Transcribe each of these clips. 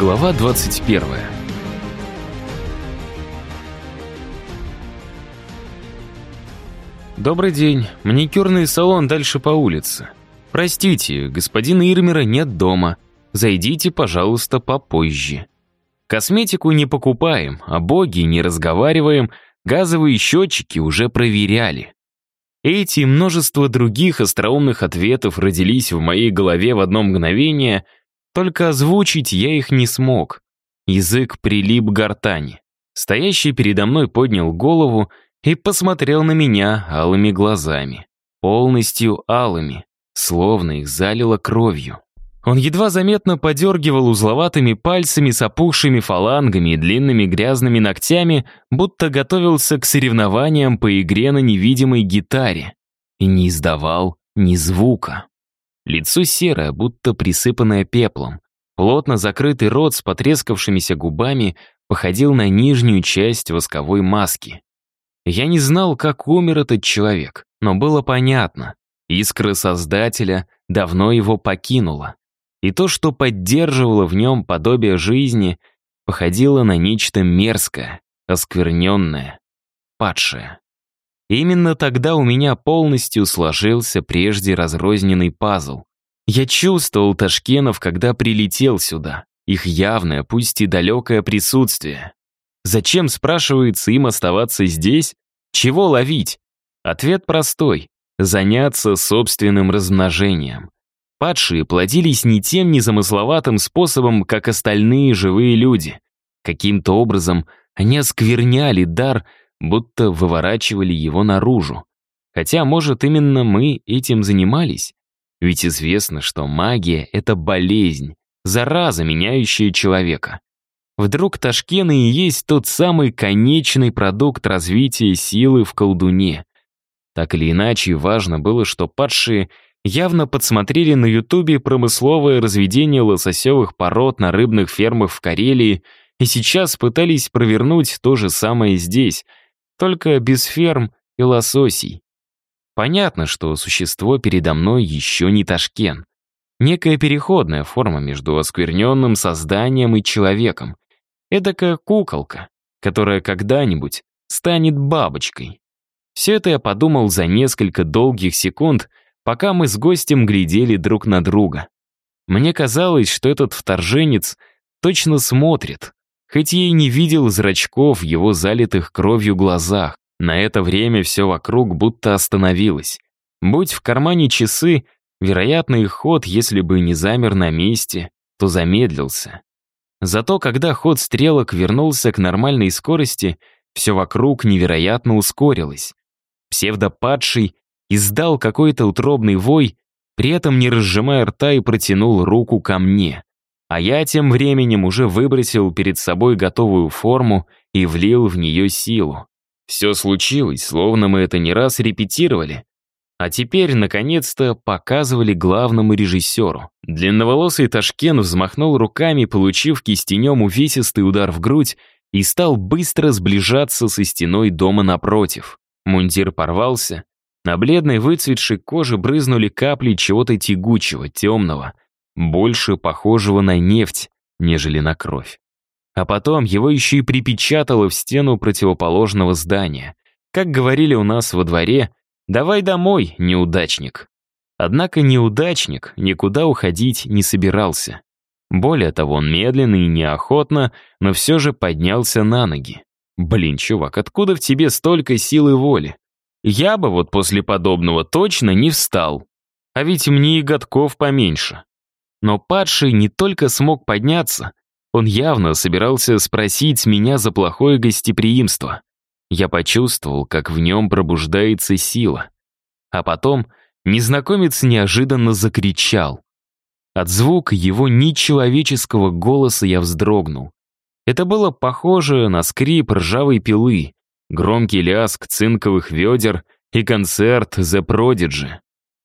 Глава 21. Добрый день. Маникюрный салон дальше по улице. Простите, господина Ирмера нет дома. Зайдите, пожалуйста, попозже. Косметику не покупаем, а боги не разговариваем, газовые счетчики уже проверяли. Эти и множество других остроумных ответов родились в моей голове в одно мгновение, только озвучить я их не смог. Язык прилип к гортани. Стоящий передо мной поднял голову и посмотрел на меня алыми глазами. Полностью алыми, словно их залило кровью. Он едва заметно подергивал узловатыми пальцами с опухшими фалангами и длинными грязными ногтями, будто готовился к соревнованиям по игре на невидимой гитаре. И не издавал ни звука. Лицо серое, будто присыпанное пеплом. Плотно закрытый рот с потрескавшимися губами походил на нижнюю часть восковой маски. Я не знал, как умер этот человек, но было понятно. Искра Создателя давно его покинула. И то, что поддерживало в нем подобие жизни, походило на нечто мерзкое, оскверненное, падшее. Именно тогда у меня полностью сложился прежде разрозненный пазл. Я чувствовал Ташкенов, когда прилетел сюда. Их явное, пусть и далекое присутствие. Зачем, спрашивается, им оставаться здесь? Чего ловить? Ответ простой — заняться собственным размножением. Падшие плодились не тем незамысловатым способом, как остальные живые люди. Каким-то образом они оскверняли дар, будто выворачивали его наружу. Хотя, может, именно мы этим занимались? Ведь известно, что магия — это болезнь, зараза, меняющая человека. Вдруг Ташкены и есть тот самый конечный продукт развития силы в колдуне. Так или иначе, важно было, что падшие явно подсмотрели на Ютубе промысловое разведение лососевых пород на рыбных фермах в Карелии и сейчас пытались провернуть то же самое здесь, только без ферм и лососей. Понятно, что существо передо мной еще не Ташкен. Некая переходная форма между оскверненным созданием и человеком. Эдакая куколка, которая когда-нибудь станет бабочкой. Все это я подумал за несколько долгих секунд, пока мы с гостем глядели друг на друга. Мне казалось, что этот вторженец точно смотрит, хоть я и не видел зрачков в его залитых кровью глазах. На это время все вокруг будто остановилось. Будь в кармане часы, вероятно, их ход, если бы не замер на месте, то замедлился. Зато когда ход стрелок вернулся к нормальной скорости, все вокруг невероятно ускорилось. Псевдопадший издал какой-то утробный вой, при этом не разжимая рта и протянул руку ко мне. А я тем временем уже выбросил перед собой готовую форму и влил в нее силу. Все случилось, словно мы это не раз репетировали, а теперь, наконец-то, показывали главному режиссеру. Длинноволосый Ташкен взмахнул руками, получив кистенем увесистый удар в грудь, и стал быстро сближаться со стеной дома напротив. Мундир порвался, на бледной выцветшей коже брызнули капли чего-то тягучего, темного, больше похожего на нефть, нежели на кровь. А потом его еще и припечатало в стену противоположного здания. Как говорили у нас во дворе, «Давай домой, неудачник». Однако неудачник никуда уходить не собирался. Более того, он медленно и неохотно, но все же поднялся на ноги. «Блин, чувак, откуда в тебе столько силы воли? Я бы вот после подобного точно не встал. А ведь мне и годков поменьше». Но падший не только смог подняться, он явно собирался спросить меня за плохое гостеприимство. Я почувствовал, как в нем пробуждается сила. А потом незнакомец неожиданно закричал. От звука его нечеловеческого голоса я вздрогнул. Это было похоже на скрип ржавой пилы, громкий лязг цинковых ведер и концерт The Prodigy.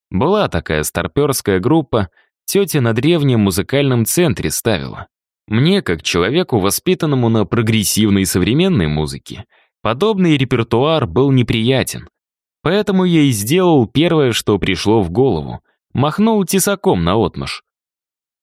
Была такая старперская группа, тетя на древнем музыкальном центре ставила. Мне, как человеку, воспитанному на прогрессивной современной музыке, Подобный репертуар был неприятен. Поэтому я и сделал первое, что пришло в голову. Махнул тесаком на отмаш.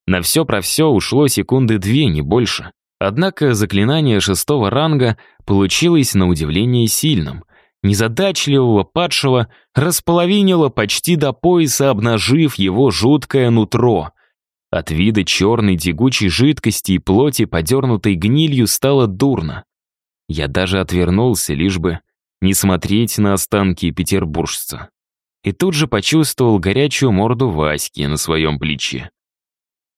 На все про все ушло секунды две, не больше. Однако заклинание шестого ранга получилось на удивление сильным. Незадачливого падшего располовинило почти до пояса, обнажив его жуткое нутро. От вида черной тягучей жидкости и плоти, подернутой гнилью, стало дурно. Я даже отвернулся, лишь бы не смотреть на останки петербуржца. И тут же почувствовал горячую морду Васьки на своем плече.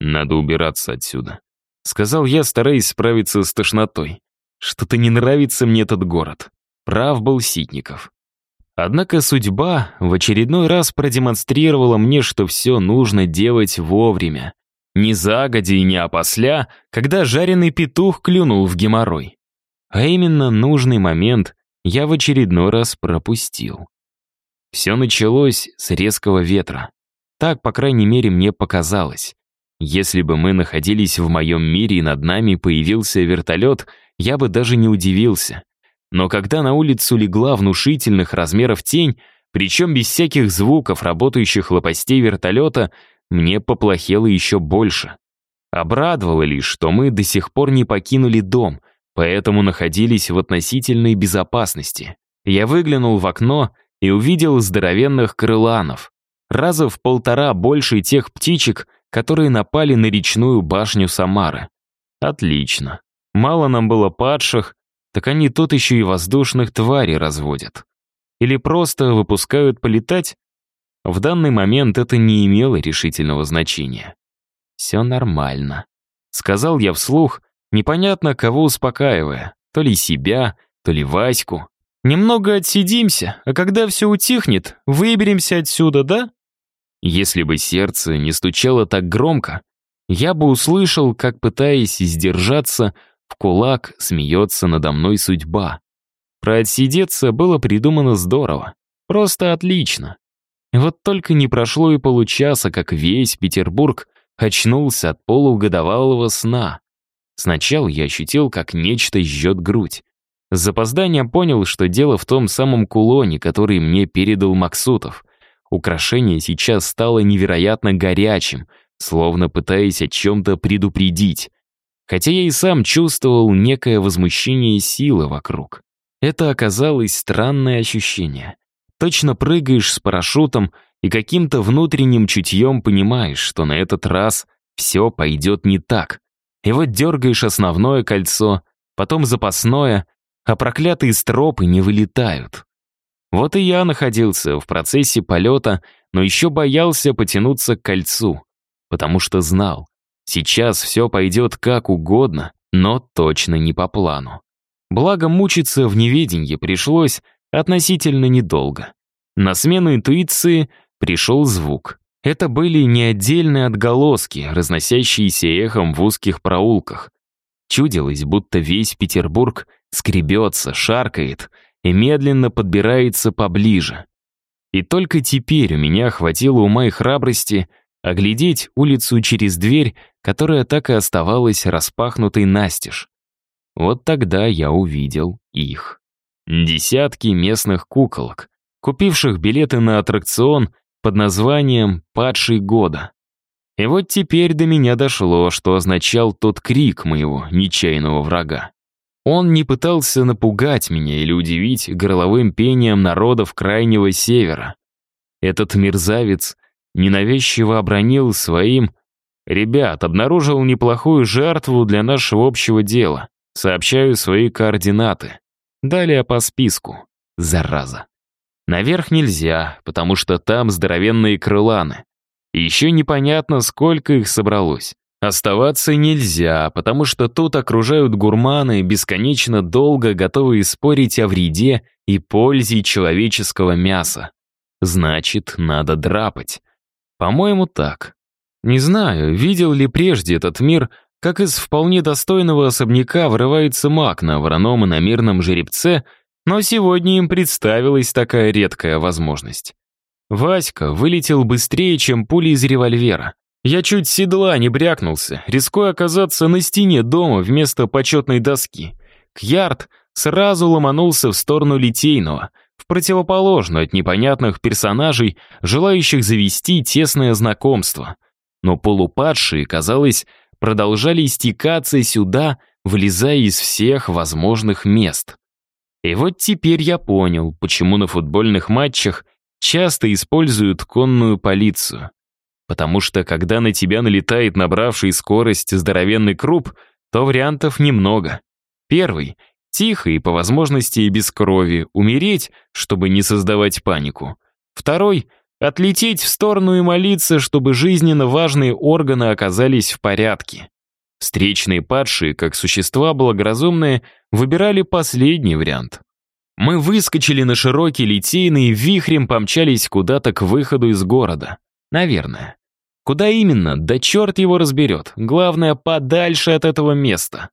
«Надо убираться отсюда», — сказал я, стараясь справиться с тошнотой. «Что-то не нравится мне этот город». Прав был Ситников. Однако судьба в очередной раз продемонстрировала мне, что все нужно делать вовремя. Не загодя и не опосля, когда жареный петух клюнул в геморрой. А именно нужный момент я в очередной раз пропустил. Все началось с резкого ветра. Так, по крайней мере, мне показалось. Если бы мы находились в моем мире и над нами появился вертолет, я бы даже не удивился. Но когда на улицу легла внушительных размеров тень, причем без всяких звуков работающих лопастей вертолета, мне поплохело еще больше. Обрадовало лишь, что мы до сих пор не покинули дом, поэтому находились в относительной безопасности. Я выглянул в окно и увидел здоровенных крыланов, раза в полтора больше тех птичек, которые напали на речную башню Самары. Отлично. Мало нам было падших, так они тут еще и воздушных тварей разводят. Или просто выпускают полетать? В данный момент это не имело решительного значения. «Все нормально», — сказал я вслух, непонятно кого успокаивая, то ли себя, то ли Ваську. «Немного отсидимся, а когда все утихнет, выберемся отсюда, да?» Если бы сердце не стучало так громко, я бы услышал, как, пытаясь сдержаться, в кулак смеется надо мной судьба. Про отсидеться было придумано здорово. Просто отлично. Вот только не прошло и получаса, как весь Петербург очнулся от полугодовалого сна. Сначала я ощутил, как нечто жжет грудь. С запозданием понял, что дело в том самом кулоне, который мне передал Максутов. Украшение сейчас стало невероятно горячим, словно пытаясь о чем-то предупредить. Хотя я и сам чувствовал некое возмущение силы вокруг. Это оказалось странное ощущение. Точно прыгаешь с парашютом и каким-то внутренним чутьем понимаешь, что на этот раз все пойдет не так. И вот дергаешь основное кольцо, потом запасное, а проклятые стропы не вылетают. Вот и я находился в процессе полета, но еще боялся потянуться к кольцу, потому что знал, сейчас все пойдет как угодно, но точно не по плану. Благо мучиться в неведенье пришлось относительно недолго. На смену интуиции пришел звук. Это были не отдельные отголоски, разносящиеся эхом в узких проулках. Чудилось, будто весь Петербург скребется, шаркает — и медленно подбирается поближе. И только теперь у меня хватило ума и храбрости оглядеть улицу через дверь, которая так и оставалась распахнутой настежь. Вот тогда я увидел их. Десятки местных куколок, купивших билеты на аттракцион под названием «Падший года». И вот теперь до меня дошло, что означал тот крик моего нечаянного врага. Он не пытался напугать меня или удивить горловым пением народов Крайнего Севера. Этот мерзавец ненавязчиво обронил своим «Ребят, обнаружил неплохую жертву для нашего общего дела. Сообщаю свои координаты. Далее по списку. Зараза. Наверх нельзя, потому что там здоровенные крыланы. И еще непонятно, сколько их собралось. Оставаться нельзя, потому что тут окружают гурманы, бесконечно долго готовые спорить о вреде и пользе человеческого мяса. Значит, надо драпать. По-моему, так. Не знаю, видел ли прежде этот мир, как из вполне достойного особняка вырывается маг на вороном и на мирном жеребце, но сегодня им представилась такая редкая возможность. Васька вылетел быстрее, чем пули из револьвера. Я чуть седла не брякнулся, рискуя оказаться на стене дома вместо почетной доски. Кьярд сразу ломанулся в сторону Литейного, в противоположную от непонятных персонажей, желающих завести тесное знакомство. но полупадшие, казалось, продолжали истекаться сюда, вылезая из всех возможных мест. И вот теперь я понял, почему на футбольных матчах часто используют конную полицию. Потому что, когда на тебя налетает набравший скорость здоровенный круп, то вариантов немного. Первый — тихо и, по возможности, и без крови, умереть, чтобы не создавать панику. Второй — отлететь в сторону и молиться, чтобы жизненно важные органы оказались в порядке. Встречные падшие, как существа благоразумные, выбирали последний вариант. Мы выскочили на широкий литейный и вихрем помчались куда-то к выходу из города. Наверное. Куда именно? Да черт его разберет. Главное, подальше от этого места.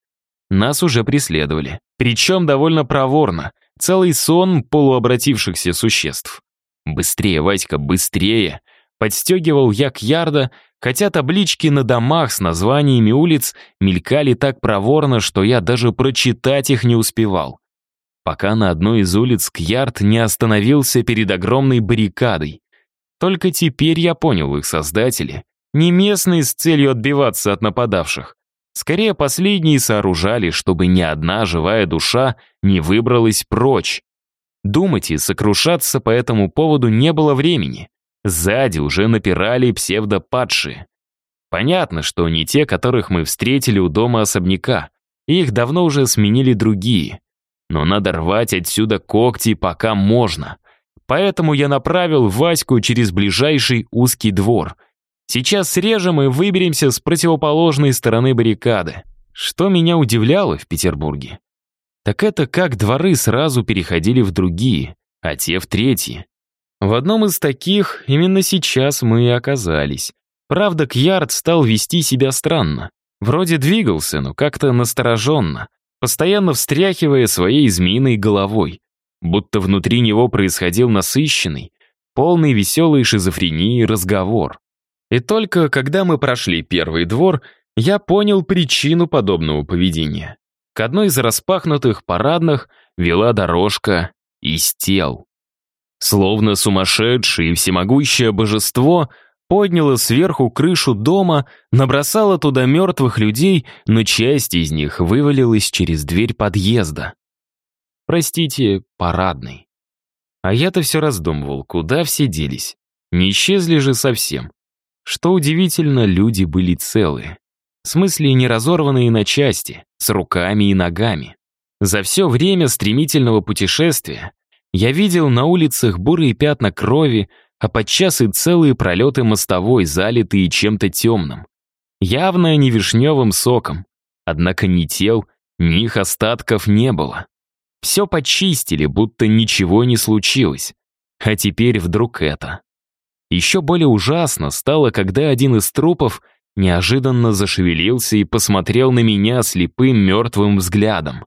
Нас уже преследовали. Причем довольно проворно. Целый сон полуобратившихся существ. «Быстрее, Васька, быстрее!» Подстегивал я к ярда, хотя таблички на домах с названиями улиц мелькали так проворно, что я даже прочитать их не успевал. Пока на одной из улиц Кьярд не остановился перед огромной баррикадой. Только теперь я понял их создатели. Не местные с целью отбиваться от нападавших. Скорее, последние сооружали, чтобы ни одна живая душа не выбралась прочь. Думать и сокрушаться по этому поводу не было времени. Сзади уже напирали псевдопадшие. Понятно, что не те, которых мы встретили у дома особняка. Их давно уже сменили другие. Но надо рвать отсюда когти, пока можно. Поэтому я направил Ваську через ближайший узкий двор. Сейчас срежем и выберемся с противоположной стороны баррикады. Что меня удивляло в Петербурге, так это как дворы сразу переходили в другие, а те в третьи. В одном из таких именно сейчас мы и оказались. Правда, Кьярд стал вести себя странно. Вроде двигался, но как-то настороженно, постоянно встряхивая своей змеиной головой будто внутри него происходил насыщенный, полный веселой шизофрении разговор. И только когда мы прошли первый двор, я понял причину подобного поведения. К одной из распахнутых парадных вела дорожка из тел. Словно сумасшедшее и всемогущее божество подняло сверху крышу дома, набросало туда мертвых людей, но часть из них вывалилась через дверь подъезда. Простите, парадный. А я-то все раздумывал, куда все делись. Не исчезли же совсем. Что удивительно, люди были целые. В смысле, не разорванные на части, с руками и ногами. За все время стремительного путешествия я видел на улицах бурые пятна крови, а подчас и целые пролеты мостовой, залитые чем-то темным. Явно не вишневым соком. Однако ни тел, ни их остатков не было. Все почистили, будто ничего не случилось. А теперь вдруг это. Еще более ужасно стало, когда один из трупов неожиданно зашевелился и посмотрел на меня слепым мертвым взглядом.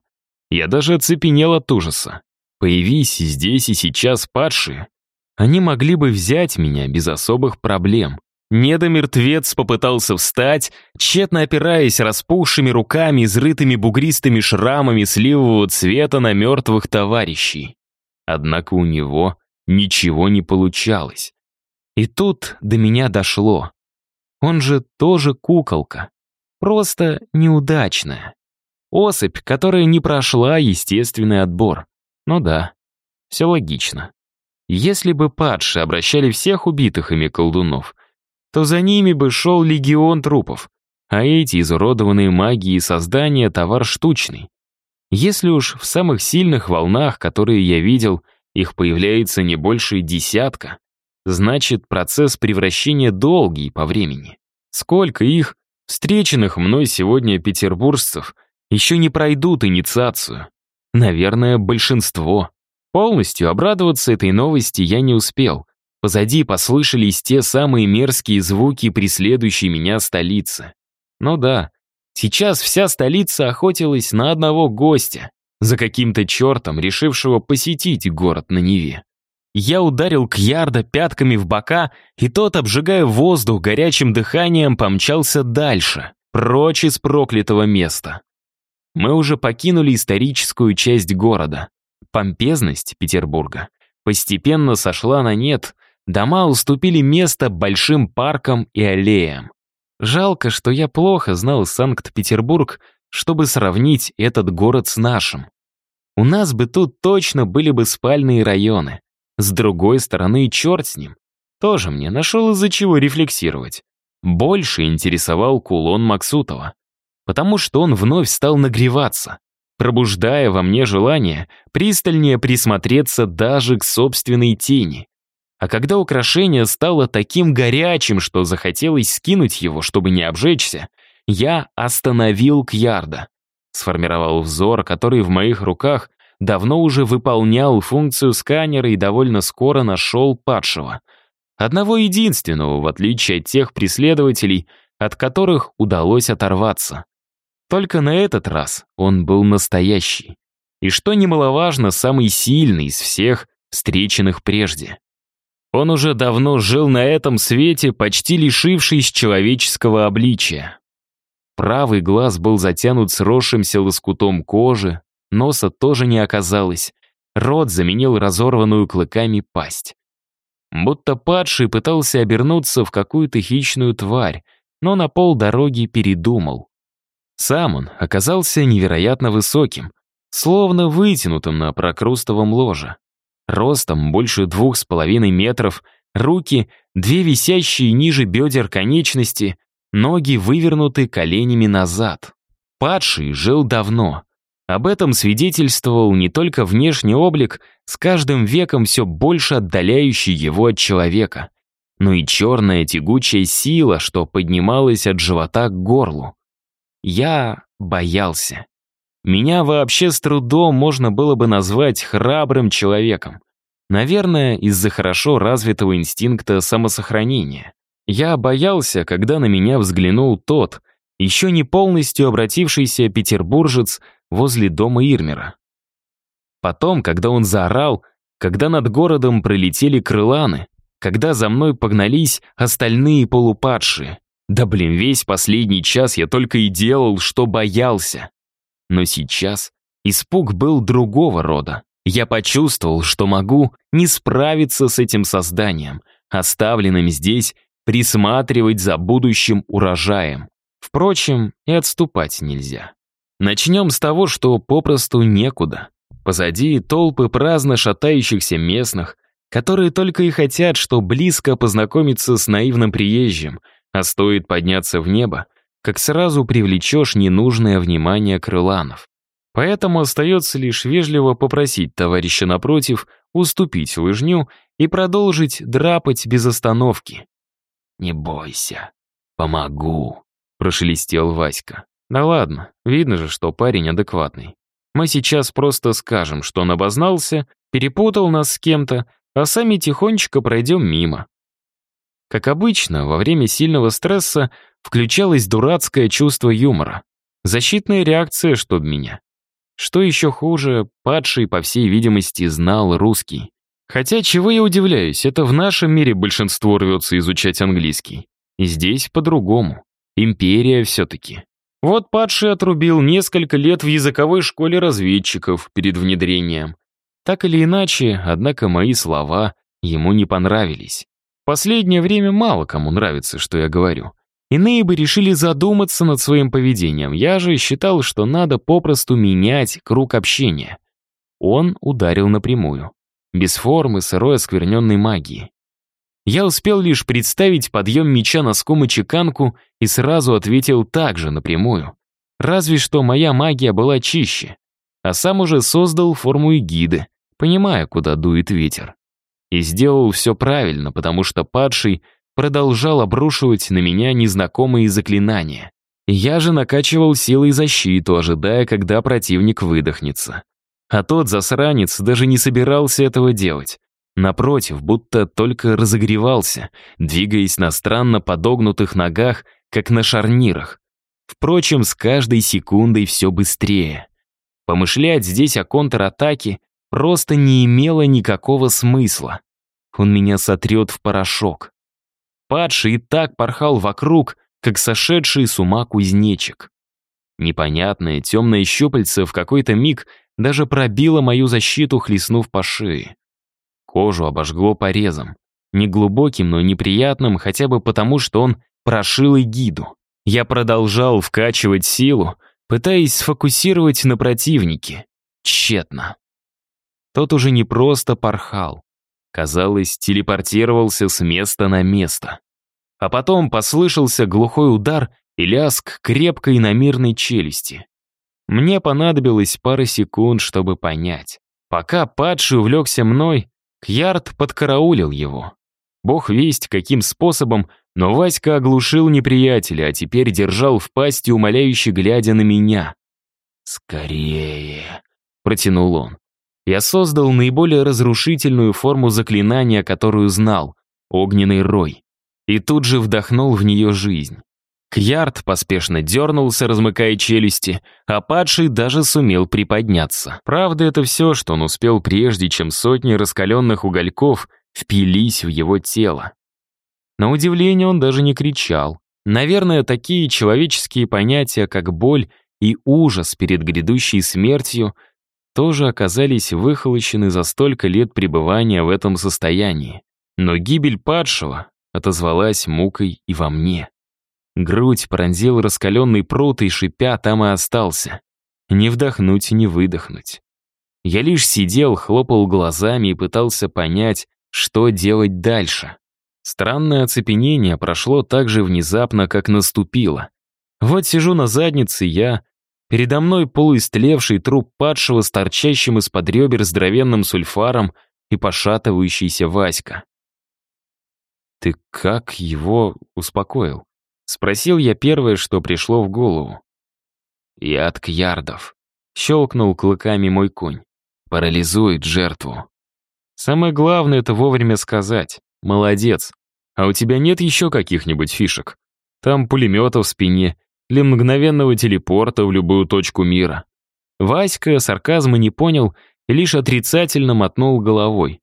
Я даже оцепенел от ужаса. Появись здесь и сейчас падшие, они могли бы взять меня без особых проблем. Недомертвец попытался встать, тщетно опираясь распухшими руками, изрытыми бугристыми шрамами сливового цвета на мертвых товарищей. Однако у него ничего не получалось. И тут до меня дошло. Он же тоже куколка. Просто неудачная. Особь, которая не прошла естественный отбор. Ну да, все логично. Если бы падшие обращали всех убитых ими колдунов — то за ними бы шел легион трупов, а эти изуродованные магией создания — товар штучный. Если уж в самых сильных волнах, которые я видел, их появляется не больше десятка, значит, процесс превращения долгий по времени. Сколько их, встреченных мной сегодня петербуржцев, еще не пройдут инициацию? Наверное, большинство. Полностью обрадоваться этой новости я не успел, Позади послышались те самые мерзкие звуки преследующей меня столицы. Ну да, сейчас вся столица охотилась на одного гостя, за каким-то чертом, решившего посетить город на Неве. Я ударил Кьярда пятками в бока, и тот, обжигая воздух горячим дыханием, помчался дальше, прочь из проклятого места. Мы уже покинули историческую часть города. Помпезность Петербурга постепенно сошла на нет, Дома уступили место большим паркам и аллеям. Жалко, что я плохо знал Санкт-Петербург, чтобы сравнить этот город с нашим. У нас бы тут точно были бы спальные районы. С другой стороны, черт с ним. Тоже мне нашел из-за чего рефлексировать. Больше интересовал кулон Максутова. Потому что он вновь стал нагреваться, пробуждая во мне желание пристальнее присмотреться даже к собственной тени. А когда украшение стало таким горячим, что захотелось скинуть его, чтобы не обжечься, я остановил Кьярда. Сформировал взор, который в моих руках давно уже выполнял функцию сканера и довольно скоро нашел падшего. Одного единственного, в отличие от тех преследователей, от которых удалось оторваться. Только на этот раз он был настоящий. И что немаловажно, самый сильный из всех встреченных прежде. Он уже давно жил на этом свете, почти лишившись человеческого обличия. Правый глаз был затянут сросшимся лоскутом кожи, носа тоже не оказалось, рот заменил разорванную клыками пасть. Будто падший пытался обернуться в какую-то хищную тварь, но на полдороги передумал. Сам он оказался невероятно высоким, словно вытянутым на прокрустовом ложе. Ростом больше двух с половиной метров, руки, две висящие ниже бедер конечности, ноги вывернуты коленями назад. Падший жил давно. Об этом свидетельствовал не только внешний облик, с каждым веком все больше отдаляющий его от человека, но и черная тягучая сила, что поднималась от живота к горлу. Я боялся. Меня вообще с трудом можно было бы назвать храбрым человеком. Наверное, из-за хорошо развитого инстинкта самосохранения. Я боялся, когда на меня взглянул тот, еще не полностью обратившийся петербуржец возле дома Ирмера. Потом, когда он заорал, когда над городом пролетели крыланы, когда за мной погнались остальные полупадшие. Да блин, весь последний час я только и делал, что боялся. Но сейчас испуг был другого рода. Я почувствовал, что могу не справиться с этим созданием, оставленным здесь присматривать за будущим урожаем. Впрочем, и отступать нельзя. Начнем с того, что попросту некуда. Позади толпы праздно шатающихся местных, которые только и хотят, что близко познакомиться с наивным приезжим, а стоит подняться в небо, как сразу привлечешь ненужное внимание крыланов. Поэтому остается лишь вежливо попросить товарища напротив уступить лыжню и продолжить драпать без остановки. «Не бойся, помогу», — прошелестел Васька. «Да ладно, видно же, что парень адекватный. Мы сейчас просто скажем, что он обознался, перепутал нас с кем-то, а сами тихонечко пройдем мимо. Как обычно, во время сильного стресса включалось дурацкое чувство юмора. Защитная реакция, чтоб меня. Что еще хуже, падший, по всей видимости, знал русский. Хотя, чего я удивляюсь, это в нашем мире большинство рвется изучать английский. И здесь по-другому. Империя все-таки. Вот падший отрубил несколько лет в языковой школе разведчиков перед внедрением. Так или иначе, однако мои слова ему не понравились. Последнее время мало кому нравится, что я говорю. Иные бы решили задуматься над своим поведением. Я же считал, что надо попросту менять круг общения. Он ударил напрямую. Без формы сырой оскверненной магии. Я успел лишь представить подъем меча носком и чеканку и сразу ответил так же напрямую. Разве что моя магия была чище. А сам уже создал форму эгиды, понимая, куда дует ветер. И сделал все правильно, потому что падший продолжал обрушивать на меня незнакомые заклинания. Я же накачивал силой защиту, ожидая, когда противник выдохнется. А тот засранец даже не собирался этого делать. Напротив, будто только разогревался, двигаясь на странно подогнутых ногах, как на шарнирах. Впрочем, с каждой секундой все быстрее. Помышлять здесь о контратаке просто не имело никакого смысла. Он меня сотрет в порошок. Падший и так порхал вокруг, как сошедший с ума кузнечик. Непонятное темное щупальце в какой-то миг даже пробило мою защиту, хлестнув по шее. Кожу обожгло порезом. Неглубоким, но неприятным, хотя бы потому, что он прошил гиду. Я продолжал вкачивать силу, пытаясь сфокусировать на противнике. Тщетно. Тот уже не просто порхал. Казалось, телепортировался с места на место. А потом послышался глухой удар и лязг крепкой намирной челюсти. Мне понадобилось пара секунд, чтобы понять. Пока падший увлекся мной, Кьярд подкараулил его. Бог весть, каким способом, но Васька оглушил неприятеля, а теперь держал в пасти, умоляюще глядя на меня. «Скорее!» — протянул он. Я создал наиболее разрушительную форму заклинания, которую знал — огненный рой. И тут же вдохнул в нее жизнь. Кьярд поспешно дернулся, размыкая челюсти, а падший даже сумел приподняться. Правда, это все, что он успел прежде, чем сотни раскаленных угольков впились в его тело. На удивление он даже не кричал. Наверное, такие человеческие понятия, как боль и ужас перед грядущей смертью, тоже оказались выхолощены за столько лет пребывания в этом состоянии. Но гибель падшего отозвалась мукой и во мне. Грудь пронзил раскаленный пруд и, шипя, там и остался. Не вдохнуть, не выдохнуть. Я лишь сидел, хлопал глазами и пытался понять, что делать дальше. Странное оцепенение прошло так же внезапно, как наступило. Вот сижу на заднице я, передо мной полуистлевший труп падшего с торчащим из-под ребер здоровенным сульфаром и пошатывающийся Васька. «Ты как его успокоил?» Спросил я первое, что пришло в голову. Яд кьярдов. Щелкнул клыками мой конь. Парализует жертву. Самое главное — это вовремя сказать. Молодец. А у тебя нет еще каких-нибудь фишек? Там пулемета в спине или мгновенного телепорта в любую точку мира. Васька сарказма не понял и лишь отрицательно мотнул головой.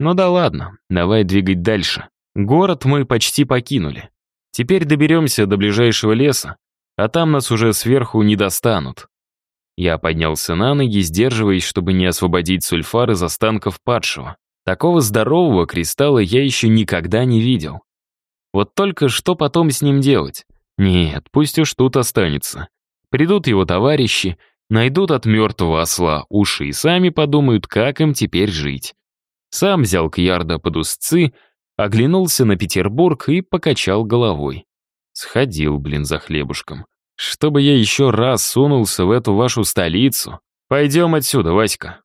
Ну да ладно, давай двигать дальше. Город мы почти покинули. Теперь доберемся до ближайшего леса, а там нас уже сверху не достанут. Я поднялся на ноги, сдерживаясь, чтобы не освободить сульфар из останков падшего. Такого здорового кристалла я еще никогда не видел. Вот только что потом с ним делать? Нет, пусть уж тут останется. Придут его товарищи, найдут от мертвого осла уши и сами подумают, как им теперь жить. Сам взял Кьярда под узцы, оглянулся на Петербург и покачал головой. Сходил, блин, за хлебушком. Чтобы я еще раз сунулся в эту вашу столицу. Пойдем отсюда, Васька.